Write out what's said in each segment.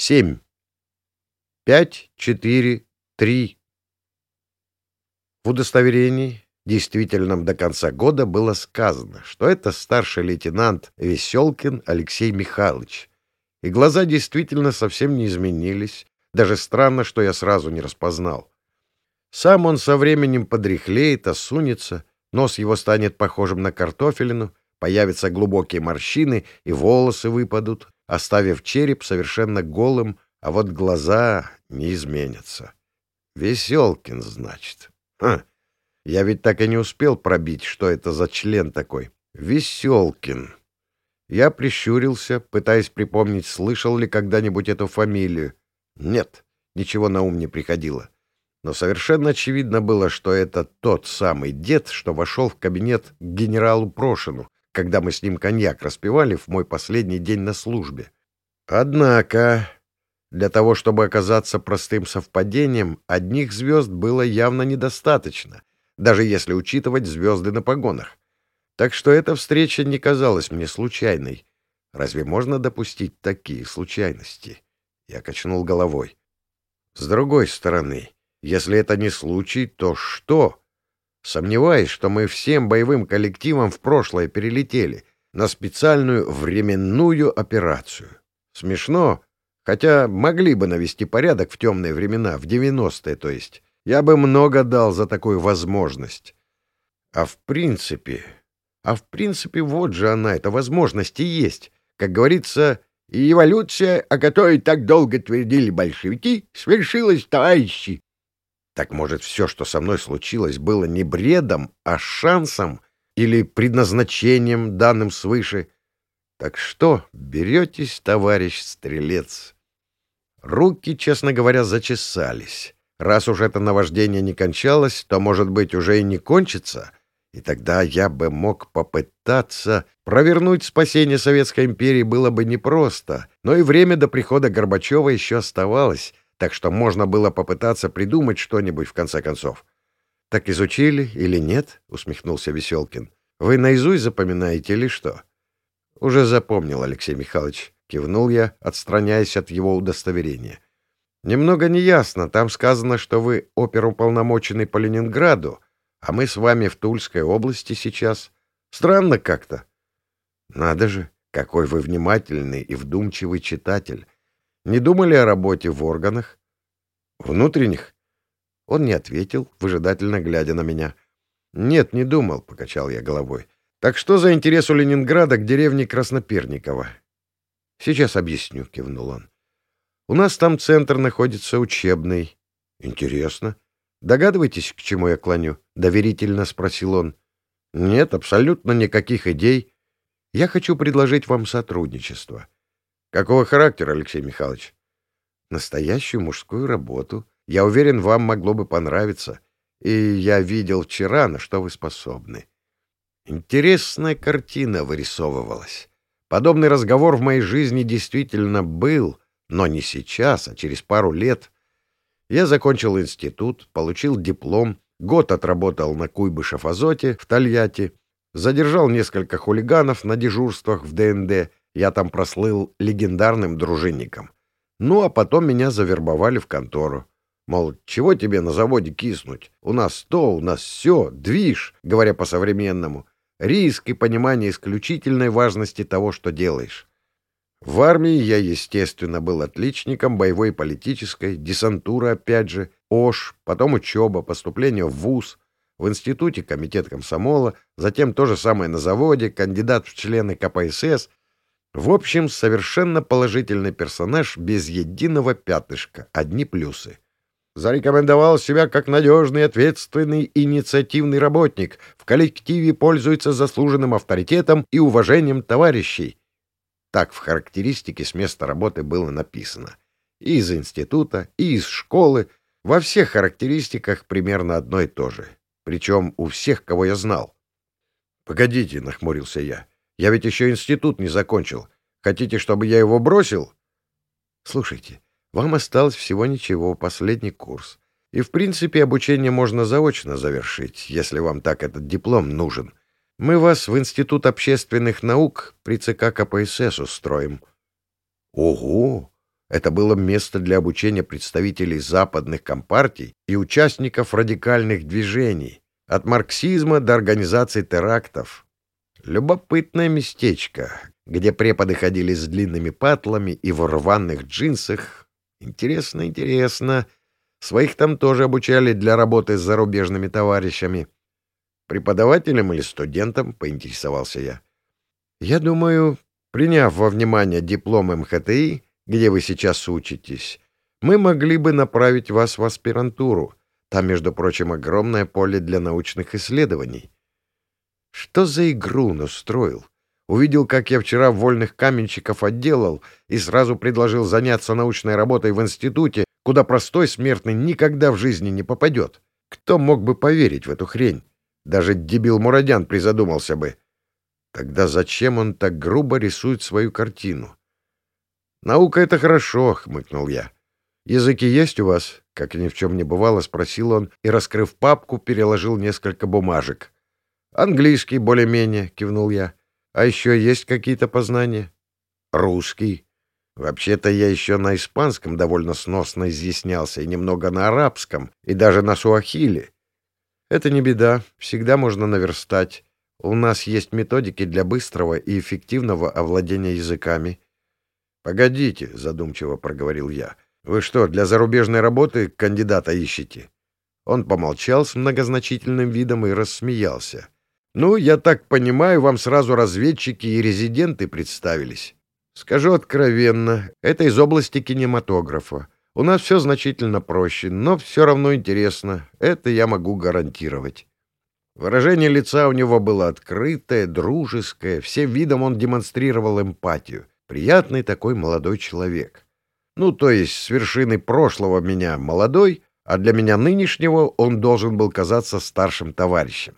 Семь. Пять, четыре, три. В удостоверении, действительном до конца года, было сказано, что это старший лейтенант Веселкин Алексей Михайлович. И глаза действительно совсем не изменились. Даже странно, что я сразу не распознал. Сам он со временем подряхлеет, осунется, нос его станет похожим на картофелину, появятся глубокие морщины и волосы выпадут, оставив череп совершенно голым, а вот глаза не изменятся. Веселкин, значит. Ха. Я ведь так и не успел пробить, что это за член такой. Веселкин. Я прищурился, пытаясь припомнить, слышал ли когда-нибудь эту фамилию. Нет, ничего на ум не приходило. Но совершенно очевидно было, что это тот самый дед, что вошел в кабинет к генералу Прошину, когда мы с ним коньяк распивали в мой последний день на службе. Однако, для того, чтобы оказаться простым совпадением, одних звезд было явно недостаточно, даже если учитывать звезды на погонах. Так что эта встреча не казалась мне случайной. Разве можно допустить такие случайности? Я качнул головой. С другой стороны, если это не случай, то что? Сомневаюсь, что мы всем боевым коллективом в прошлое перелетели на специальную временную операцию. Смешно, хотя могли бы навести порядок в темные времена, в 90-е, то есть. Я бы много дал за такую возможность. А в принципе... А в принципе, вот же она, эта возможность и есть. Как говорится, и эволюция, о которой так долго твердили большевики, свершилась, товарищи. Так может, все, что со мной случилось, было не бредом, а шансом или предназначением, данным свыше? Так что беретесь, товарищ стрелец? Руки, честно говоря, зачесались. Раз уж это наваждение не кончалось, то, может быть, уже и не кончится, и тогда я бы мог попытаться... Провернуть спасение Советской империи было бы непросто, но и время до прихода Горбачева еще оставалось — так что можно было попытаться придумать что-нибудь в конце концов. — Так изучили или нет? — усмехнулся Веселкин. — Вы наизусть запоминаете или что? — Уже запомнил, Алексей Михайлович. Кивнул я, отстраняясь от его удостоверения. — Немного неясно. Там сказано, что вы оперуполномоченный по Ленинграду, а мы с вами в Тульской области сейчас. Странно как-то. — Надо же, какой вы внимательный и вдумчивый читатель. Не думали о работе в органах? Внутренних? Он не ответил, выжидательно глядя на меня. Нет, не думал, покачал я головой. Так что за интерес у Ленинграда к деревне Красноперникова? Сейчас объясню, кивнул он. У нас там центр находится учебный. Интересно. Догадываетесь, к чему я клоню? Доверительно спросил он. Нет, абсолютно никаких идей. Я хочу предложить вам сотрудничество. Какого характера, Алексей Михайлович? Настоящую мужскую работу. Я уверен, вам могло бы понравиться. И я видел вчера, на что вы способны. Интересная картина вырисовывалась. Подобный разговор в моей жизни действительно был, но не сейчас, а через пару лет. Я закончил институт, получил диплом, год отработал на Куйбышев-Азоте в Тольятти, задержал несколько хулиганов на дежурствах в ДНД я там прослыл легендарным дружинником. Ну, а потом меня завербовали в контору. Мол, чего тебе на заводе киснуть? У нас то, у нас все, движ, говоря по-современному. Риск и понимание исключительной важности того, что делаешь. В армии я, естественно, был отличником боевой и политической, десантура опять же, ОШ, потом учеба, поступление в ВУЗ, в институте комитет комсомола, затем то же самое на заводе, кандидат в члены КПСС в общем, совершенно положительный персонаж без единого пятнышка, одни плюсы. Зарекомендовал себя как надежный, ответственный, инициативный работник, в коллективе пользуется заслуженным авторитетом и уважением товарищей. Так в характеристике с места работы было написано. И из института, и из школы, во всех характеристиках примерно одно и то же. Причем у всех, кого я знал. «Погодите», — нахмурился я, — я ведь еще институт не закончил. Хотите, чтобы я его бросил? Слушайте, вам осталось всего ничего, последний курс. И, в принципе, обучение можно заочно завершить, если вам так этот диплом нужен. Мы вас в Институт общественных наук при ЦК КПСС устроим. Ого! Это было место для обучения представителей западных компартий и участников радикальных движений, от марксизма до организации терактов. Любопытное местечко, где преподы ходили с длинными патлами и в рваных джинсах. Интересно, интересно. Своих там тоже обучали для работы с зарубежными товарищами. Преподавателем или студентом, поинтересовался я. Я думаю, приняв во внимание диплом МХТИ, где вы сейчас учитесь, мы могли бы направить вас в аспирантуру. Там, между прочим, огромное поле для научных исследований. Что за игру он устроил? Увидел, как я вчера вольных каменщиков отделал и сразу предложил заняться научной работой в институте, куда простой смертный никогда в жизни не попадет. Кто мог бы поверить в эту хрень? Даже дебил Мурадян призадумался бы. Тогда зачем он так грубо рисует свою картину? «Наука — это хорошо», — хмыкнул я. «Языки есть у вас?» — как ни в чем не бывало, спросил он и, раскрыв папку, переложил несколько бумажек. «Английский более-менее», — кивнул я. «А еще есть какие-то познания?» «Русский. Вообще-то я еще на испанском довольно сносно изъяснялся, и немного на арабском, и даже на суахили. Это не беда, всегда можно наверстать. У нас есть методики для быстрого и эффективного овладения языками». «Погодите», — задумчиво проговорил я. «Вы что, для зарубежной работы кандидата ищете?» Он помолчал с многозначительным видом и рассмеялся. Ну, я так понимаю, вам сразу разведчики и резиденты представились. Скажу откровенно, это из области кинематографа. У нас все значительно проще, но все равно интересно. Это я могу гарантировать. Выражение лица у него было открытое, дружеское, всем видом он демонстрировал эмпатию. Приятный такой молодой человек. Ну, то есть с вершины прошлого меня молодой, а для меня нынешнего он должен был казаться старшим товарищем.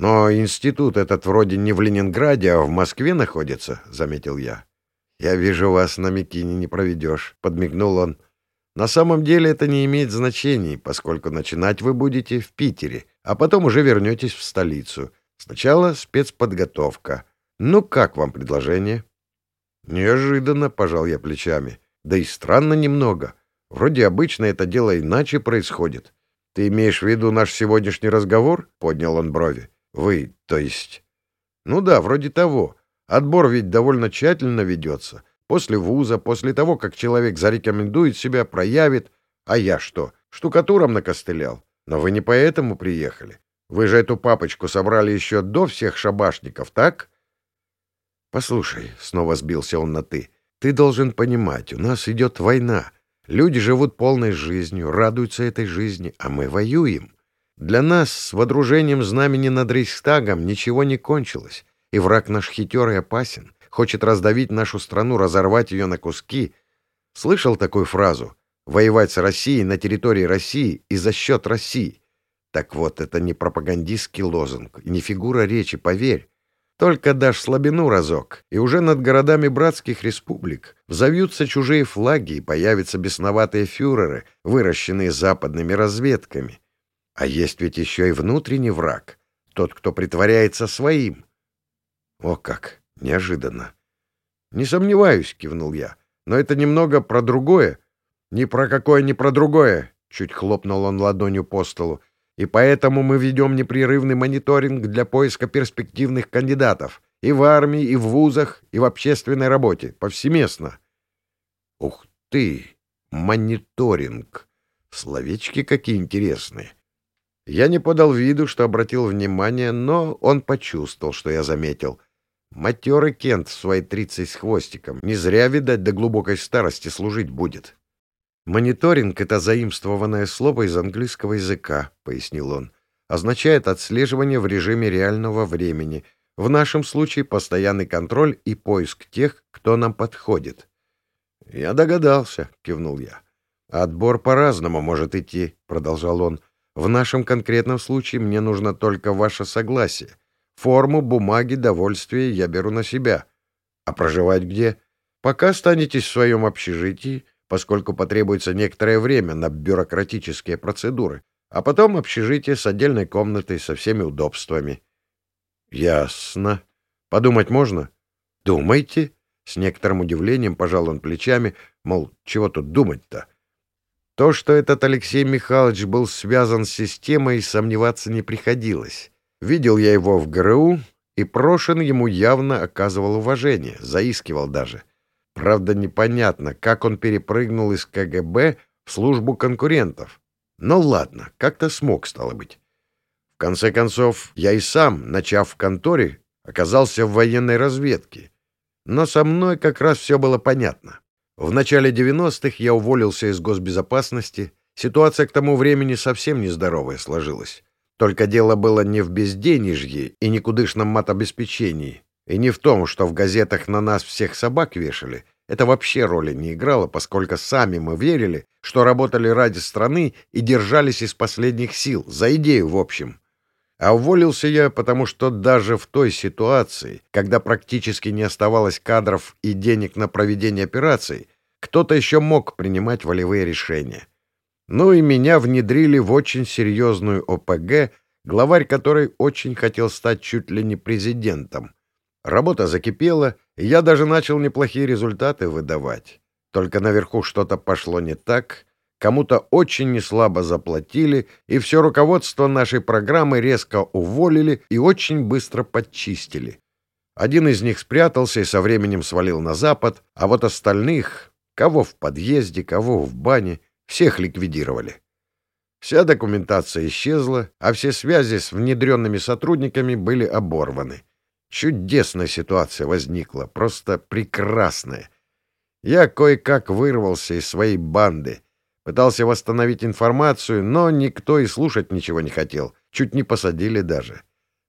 Но институт этот вроде не в Ленинграде, а в Москве находится, — заметил я. Я вижу, вас на Микине не проведешь, — подмигнул он. На самом деле это не имеет значения, поскольку начинать вы будете в Питере, а потом уже вернетесь в столицу. Сначала спецподготовка. Ну, как вам предложение? Неожиданно, — пожал я плечами. Да и странно немного. Вроде обычно это дело иначе происходит. Ты имеешь в виду наш сегодняшний разговор? — поднял он брови. Вы, то есть? Ну да, вроде того. Отбор ведь довольно тщательно ведется. После вуза, после того, как человек зарекомендует себя, проявит. А я что, штукатуром накостылял? Но вы не поэтому приехали. Вы же эту папочку собрали еще до всех шабашников, так? Послушай, снова сбился он на «ты». Ты должен понимать, у нас идет война. Люди живут полной жизнью, радуются этой жизни, а мы воюем. Для нас с водружением знамени над Рейхстагом ничего не кончилось, и враг наш хитер и опасен, хочет раздавить нашу страну, разорвать ее на куски. Слышал такую фразу «воевать с Россией на территории России и за счет России». Так вот, это не пропагандистский лозунг не фигура речи, поверь. Только дашь слабину разок, и уже над городами братских республик взовьются чужие флаги и появятся бесноватые фюреры, выращенные западными разведками. А есть ведь еще и внутренний враг, тот, кто притворяется своим. О как! Неожиданно. Не сомневаюсь, кивнул я, но это немного про другое. Ни про какое, ни про другое, чуть хлопнул он ладонью по столу. И поэтому мы ведем непрерывный мониторинг для поиска перспективных кандидатов и в армии, и в вузах, и в общественной работе, повсеместно. Ух ты! Мониторинг! Словечки какие интересные. Я не подал виду, что обратил внимание, но он почувствовал, что я заметил. Матерый Кент в свои тридцать с хвостиком. Не зря, видать, до глубокой старости служить будет. «Мониторинг — это заимствованное слово из английского языка», — пояснил он. «Означает отслеживание в режиме реального времени. В нашем случае постоянный контроль и поиск тех, кто нам подходит». «Я догадался», — кивнул я. «Отбор по-разному может идти», — продолжал он. В нашем конкретном случае мне нужно только ваше согласие. Форму, бумаги, довольствие я беру на себя. А проживать где? Пока останетесь в своем общежитии, поскольку потребуется некоторое время на бюрократические процедуры, а потом общежитие с отдельной комнатой со всеми удобствами. Ясно. Подумать можно? Думайте. С некоторым удивлением пожал он плечами, Мол, чего тут думать-то? То, что этот Алексей Михайлович был связан с системой, сомневаться не приходилось. Видел я его в ГРУ, и Прошин ему явно оказывал уважение, заискивал даже. Правда, непонятно, как он перепрыгнул из КГБ в службу конкурентов. Но ладно, как-то смог, стало быть. В конце концов, я и сам, начав в конторе, оказался в военной разведке. Но со мной как раз все было понятно. В начале 90-х я уволился из госбезопасности. Ситуация к тому времени совсем нездоровая сложилась. Только дело было не в безденежье и никудышном матобеспечении, и не в том, что в газетах на нас всех собак вешали. Это вообще роли не играло, поскольку сами мы верили, что работали ради страны и держались из последних сил, за идею в общем. А уволился я, потому что даже в той ситуации, когда практически не оставалось кадров и денег на проведение операций, кто-то еще мог принимать волевые решения. Ну и меня внедрили в очень серьезную ОПГ, главарь которой очень хотел стать чуть ли не президентом. Работа закипела, и я даже начал неплохие результаты выдавать. Только наверху что-то пошло не так, Кому-то очень неслабо заплатили, и все руководство нашей программы резко уволили и очень быстро подчистили. Один из них спрятался и со временем свалил на запад, а вот остальных, кого в подъезде, кого в бане, всех ликвидировали. Вся документация исчезла, а все связи с внедренными сотрудниками были оборваны. Чудесная ситуация возникла, просто прекрасная. Я кое-как вырвался из своей банды — Пытался восстановить информацию, но никто и слушать ничего не хотел. Чуть не посадили даже.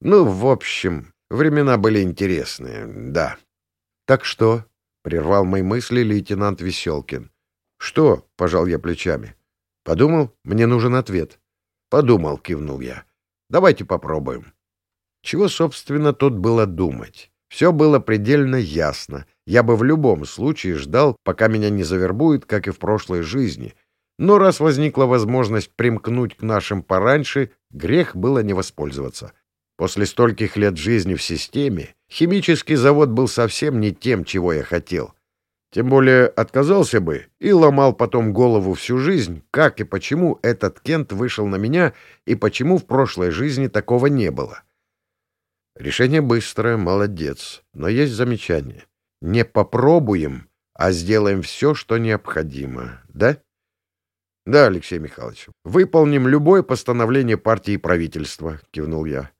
Ну, в общем, времена были интересные, да. — Так что? — прервал мои мысли лейтенант Веселкин. — Что? — пожал я плечами. — Подумал, мне нужен ответ. — Подумал, — кивнул я. — Давайте попробуем. Чего, собственно, тут было думать? Все было предельно ясно. Я бы в любом случае ждал, пока меня не завербуют, как и в прошлой жизни — но раз возникла возможность примкнуть к нашим пораньше, грех было не воспользоваться. После стольких лет жизни в системе химический завод был совсем не тем, чего я хотел. Тем более отказался бы и ломал потом голову всю жизнь, как и почему этот Кент вышел на меня и почему в прошлой жизни такого не было. Решение быстрое, молодец, но есть замечание. Не попробуем, а сделаем все, что необходимо, да? — Да, Алексей Михайлович, выполним любое постановление партии и правительства, — кивнул я.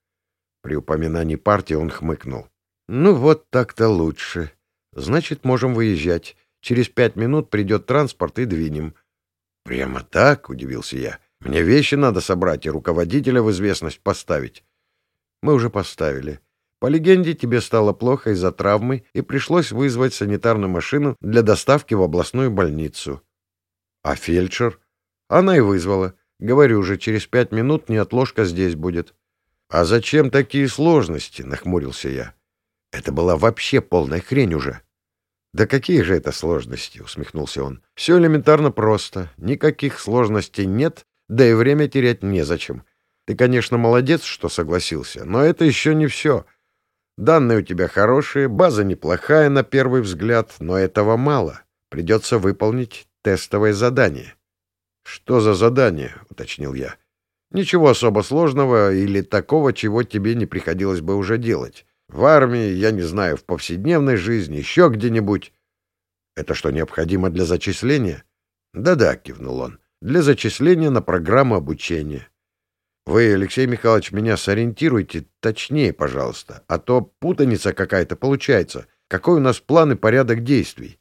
При упоминании партии он хмыкнул. — Ну вот так-то лучше. Значит, можем выезжать. Через пять минут придет транспорт и двинем. — Прямо так? — удивился я. — Мне вещи надо собрать и руководителя в известность поставить. — Мы уже поставили. По легенде, тебе стало плохо из-за травмы, и пришлось вызвать санитарную машину для доставки в областную больницу. — А фельдшер? Она и вызвала. Говорю же, через пять минут неотложка здесь будет. — А зачем такие сложности? — нахмурился я. — Это была вообще полная хрень уже. — Да какие же это сложности? — усмехнулся он. — Все элементарно просто. Никаких сложностей нет, да и время терять незачем. Ты, конечно, молодец, что согласился, но это еще не все. Данные у тебя хорошие, база неплохая на первый взгляд, но этого мало. Придется выполнить тестовое задание. — «Что за задание?» — уточнил я. «Ничего особо сложного или такого, чего тебе не приходилось бы уже делать. В армии, я не знаю, в повседневной жизни, еще где-нибудь». «Это что, необходимо для зачисления?» «Да-да», — кивнул он, — «для зачисления на программу обучения». «Вы, Алексей Михайлович, меня сориентируйте точнее, пожалуйста, а то путаница какая-то получается. Какой у нас план и порядок действий?»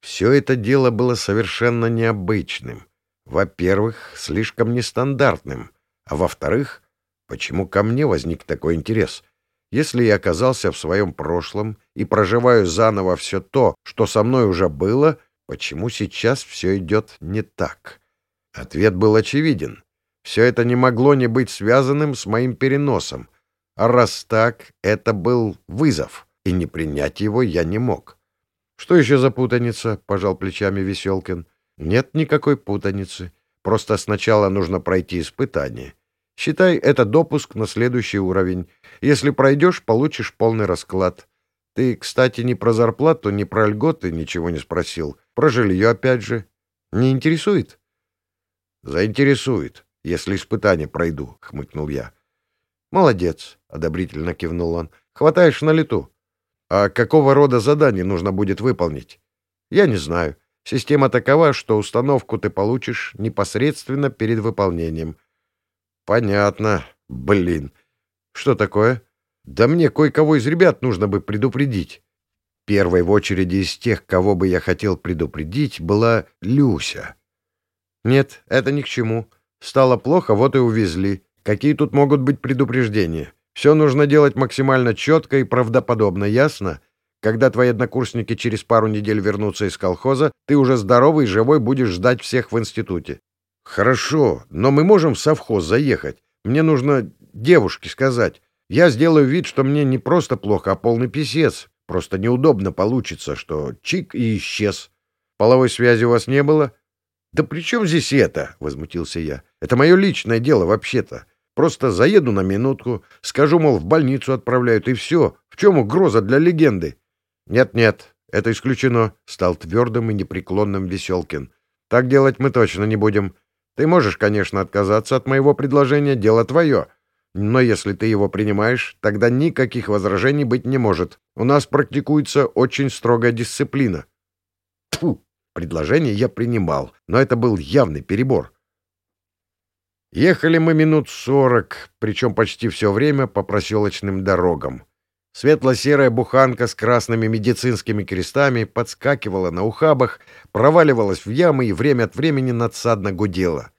Все это дело было совершенно необычным. Во-первых, слишком нестандартным, а во-вторых, почему ко мне возник такой интерес? Если я оказался в своем прошлом и проживаю заново все то, что со мной уже было, почему сейчас все идет не так? Ответ был очевиден. Все это не могло не быть связанным с моим переносом. А раз так, это был вызов, и не принять его я не мог. — Что еще за путаница? — пожал плечами Веселкин. Нет никакой путаницы. Просто сначала нужно пройти испытание. Считай это допуск на следующий уровень. Если пройдешь, получишь полный расклад. Ты, кстати, ни про зарплату, ни про льготы ничего не спросил. Про жилье, опять же. Не интересует? Заинтересует, если испытание пройду, — хмыкнул я. Молодец, — одобрительно кивнул он. Хватаешь на лету. А какого рода задание нужно будет выполнить? Я не знаю. Система такова, что установку ты получишь непосредственно перед выполнением. Понятно. Блин. Что такое? Да мне кое-кого из ребят нужно бы предупредить. Первой в очереди из тех, кого бы я хотел предупредить, была Люся. Нет, это ни к чему. Стало плохо, вот и увезли. Какие тут могут быть предупреждения? Все нужно делать максимально четко и правдоподобно, ясно? Когда твои однокурсники через пару недель вернутся из колхоза, ты уже здоровый и живой будешь ждать всех в институте. Хорошо, но мы можем в совхоз заехать. Мне нужно девушке сказать. Я сделаю вид, что мне не просто плохо, а полный писец. Просто неудобно получится, что чик и исчез. Половой связи у вас не было? Да при чем здесь это? — возмутился я. Это мое личное дело вообще-то. Просто заеду на минутку, скажу, мол, в больницу отправляют, и все. В чем угроза для легенды? «Нет-нет, это исключено», — стал твердым и непреклонным Веселкин. «Так делать мы точно не будем. Ты можешь, конечно, отказаться от моего предложения, дело твое. Но если ты его принимаешь, тогда никаких возражений быть не может. У нас практикуется очень строгая дисциплина». Тьфу! Предложение я принимал, но это был явный перебор. Ехали мы минут сорок, причем почти все время по проселочным дорогам. Светло-серая буханка с красными медицинскими крестами подскакивала на ухабах, проваливалась в ямы и время от времени надсадно гудела.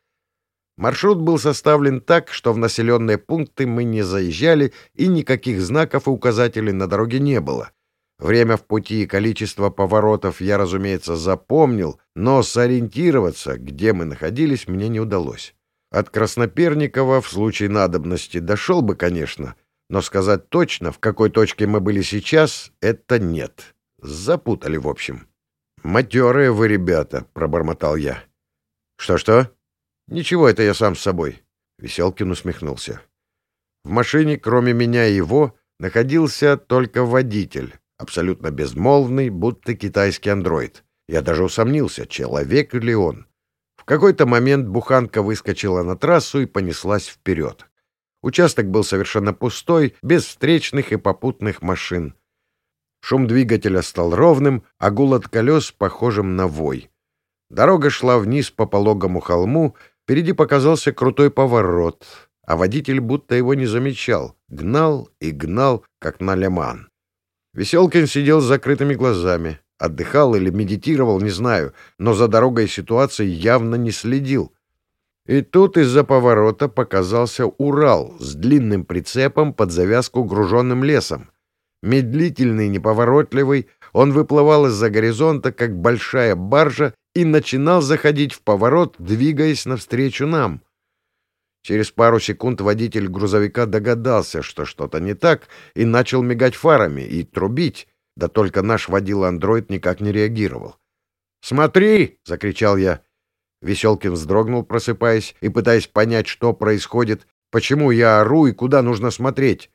Маршрут был составлен так, что в населенные пункты мы не заезжали, и никаких знаков и указателей на дороге не было. Время в пути и количество поворотов я, разумеется, запомнил, но сориентироваться, где мы находились, мне не удалось. От Красноперникова в случае надобности дошел бы, конечно, но сказать точно, в какой точке мы были сейчас, это нет. Запутали, в общем. «Матерые вы, ребята», — пробормотал я. «Что-что?» «Ничего, это я сам с собой», — Веселкин усмехнулся. В машине, кроме меня и его, находился только водитель, абсолютно безмолвный, будто китайский андроид. Я даже усомнился, человек ли он. В какой-то момент буханка выскочила на трассу и понеслась вперед. Участок был совершенно пустой, без встречных и попутных машин. Шум двигателя стал ровным, а гул от колес похожим на вой. Дорога шла вниз по пологому холму, впереди показался крутой поворот, а водитель будто его не замечал, гнал и гнал, как на лиман. Веселкин сидел с закрытыми глазами, отдыхал или медитировал, не знаю, но за дорогой ситуации явно не следил. И тут из-за поворота показался Урал с длинным прицепом под завязку груженным лесом. Медлительный, неповоротливый, он выплывал из-за горизонта, как большая баржа, и начинал заходить в поворот, двигаясь навстречу нам. Через пару секунд водитель грузовика догадался, что что-то не так, и начал мигать фарами и трубить, да только наш водила-андроид никак не реагировал. «Смотри!» — закричал я. Веселкин вздрогнул, просыпаясь и пытаясь понять, что происходит, почему я ору и куда нужно смотреть.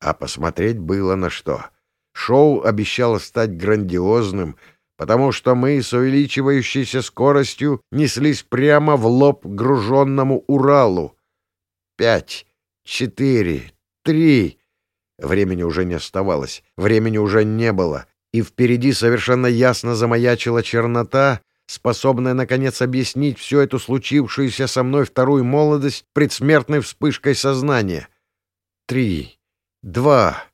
А посмотреть было на что. Шоу обещало стать грандиозным, потому что мы с увеличивающейся скоростью неслись прямо в лоб груженному Уралу. Пять, четыре, три... Времени уже не оставалось, времени уже не было, и впереди совершенно ясно замаячила чернота, способная, наконец, объяснить всю эту случившуюся со мной вторую молодость предсмертной вспышкой сознания. Три. Два.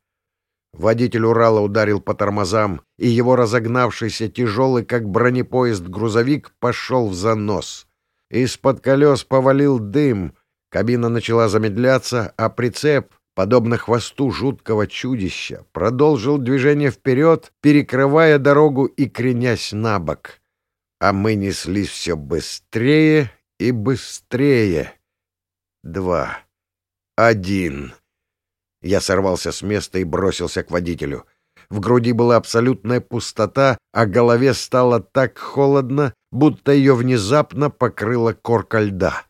Водитель Урала ударил по тормозам, и его разогнавшийся тяжелый, как бронепоезд, грузовик пошел в занос. Из-под колес повалил дым, кабина начала замедляться, а прицеп, подобно хвосту жуткого чудища, продолжил движение вперед, перекрывая дорогу и кренясь на бок а мы неслись все быстрее и быстрее. Два. Один. Я сорвался с места и бросился к водителю. В груди была абсолютная пустота, а голове стало так холодно, будто ее внезапно покрыла корка льда.